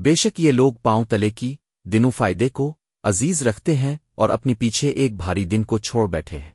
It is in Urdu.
بے شک یہ لوگ پاؤں تلے کی، دنوں فائدے کو عزیز رکھتے ہیں اور اپنی پیچھے ایک بھاری دن کو چھوڑ بیٹھے ہیں۔